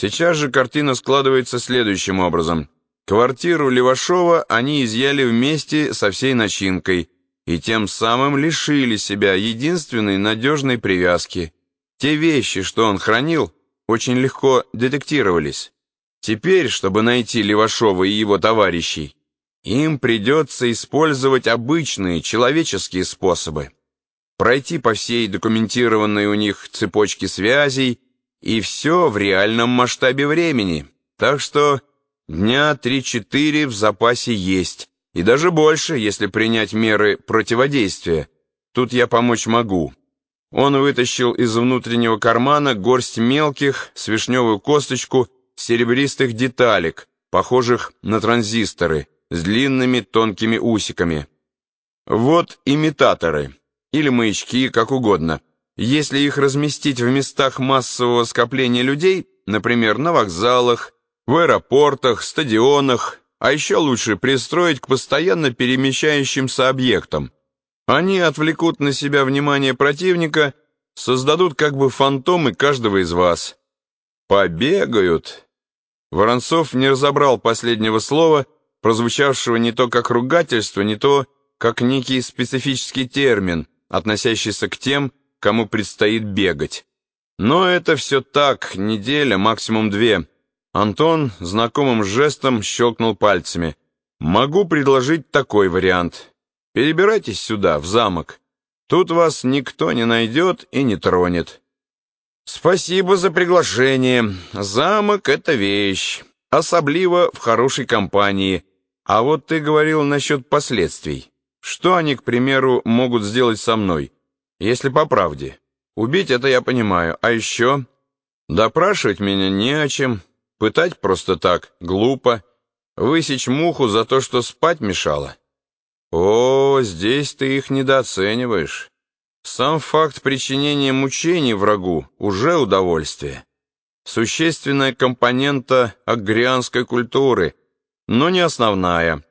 Сейчас же картина складывается следующим образом. Квартиру Левашова они изъяли вместе со всей начинкой и тем самым лишили себя единственной надежной привязки. Те вещи, что он хранил, очень легко детектировались. Теперь, чтобы найти Левашова и его товарищей, им придется использовать обычные человеческие способы. Пройти по всей документированной у них цепочке связей, и все в реальном масштабе времени. Так что дня 3-4 в запасе есть, и даже больше, если принять меры противодействия. Тут я помочь могу. Он вытащил из внутреннего кармана горсть мелких, с вишневую косточку, серебристых деталек, похожих на транзисторы, с длинными тонкими усиками. Вот имитаторы, или маячки, как угодно. Если их разместить в местах массового скопления людей, например, на вокзалах, в аэропортах, стадионах, а еще лучше пристроить к постоянно перемещающимся объектам, они отвлекут на себя внимание противника, создадут как бы фантомы каждого из вас. Побегают. Воронцов не разобрал последнего слова, прозвучавшего не то как ругательство, не то как некий специфический термин, относящийся к тем, кому предстоит бегать. Но это все так, неделя, максимум две. Антон знакомым жестом щелкнул пальцами. «Могу предложить такой вариант. Перебирайтесь сюда, в замок. Тут вас никто не найдет и не тронет». «Спасибо за приглашение. Замок — это вещь, особливо в хорошей компании. А вот ты говорил насчет последствий. Что они, к примеру, могут сделать со мной, если по правде? Убить это я понимаю, а еще... Допрашивать меня не о чем, пытать просто так, глупо, высечь муху за то, что спать мешало. О, здесь ты их недооцениваешь. Сам факт причинения мучений врагу уже удовольствие. Существенная компонента агрианской культуры — но не основная.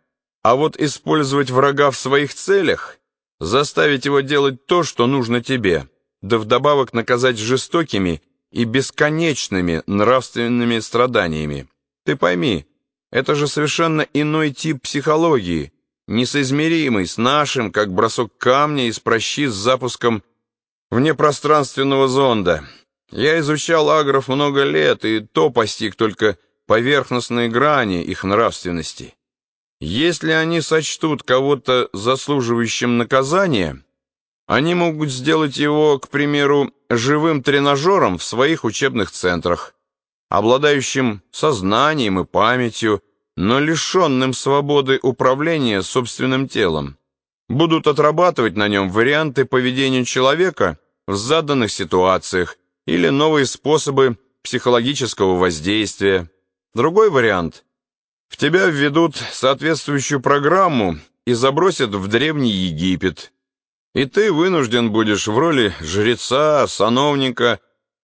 А вот использовать врага в своих целях, заставить его делать то, что нужно тебе, да вдобавок наказать жестокими и бесконечными нравственными страданиями. Ты пойми, это же совершенно иной тип психологии, несоизмеримый с нашим, как бросок камня из прощи с запуском внепространственного зонда. Я изучал агров много лет, и то постиг только поверхностные грани их нравственности. Если они сочтут кого-то заслуживающим наказания, они могут сделать его, к примеру, живым тренажером в своих учебных центрах, обладающим сознанием и памятью, но лишенным свободы управления собственным телом. Будут отрабатывать на нем варианты поведения человека в заданных ситуациях или новые способы психологического воздействия. Другой вариант. В тебя введут соответствующую программу и забросят в Древний Египет. И ты вынужден будешь в роли жреца, сановника,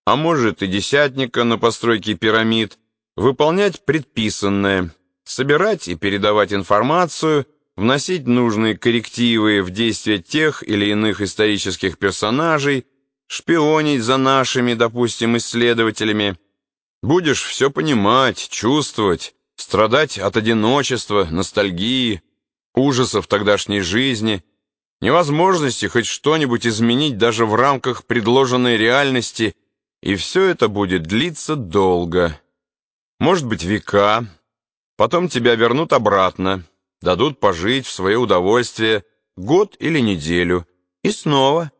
а может и десятника на постройке пирамид, выполнять предписанное, собирать и передавать информацию, вносить нужные коррективы в действия тех или иных исторических персонажей, шпионить за нашими, допустим, исследователями, Будешь все понимать, чувствовать, страдать от одиночества, ностальгии, ужасов тогдашней жизни, невозможности хоть что-нибудь изменить даже в рамках предложенной реальности, и все это будет длиться долго. Может быть, века. Потом тебя вернут обратно, дадут пожить в свое удовольствие год или неделю, и снова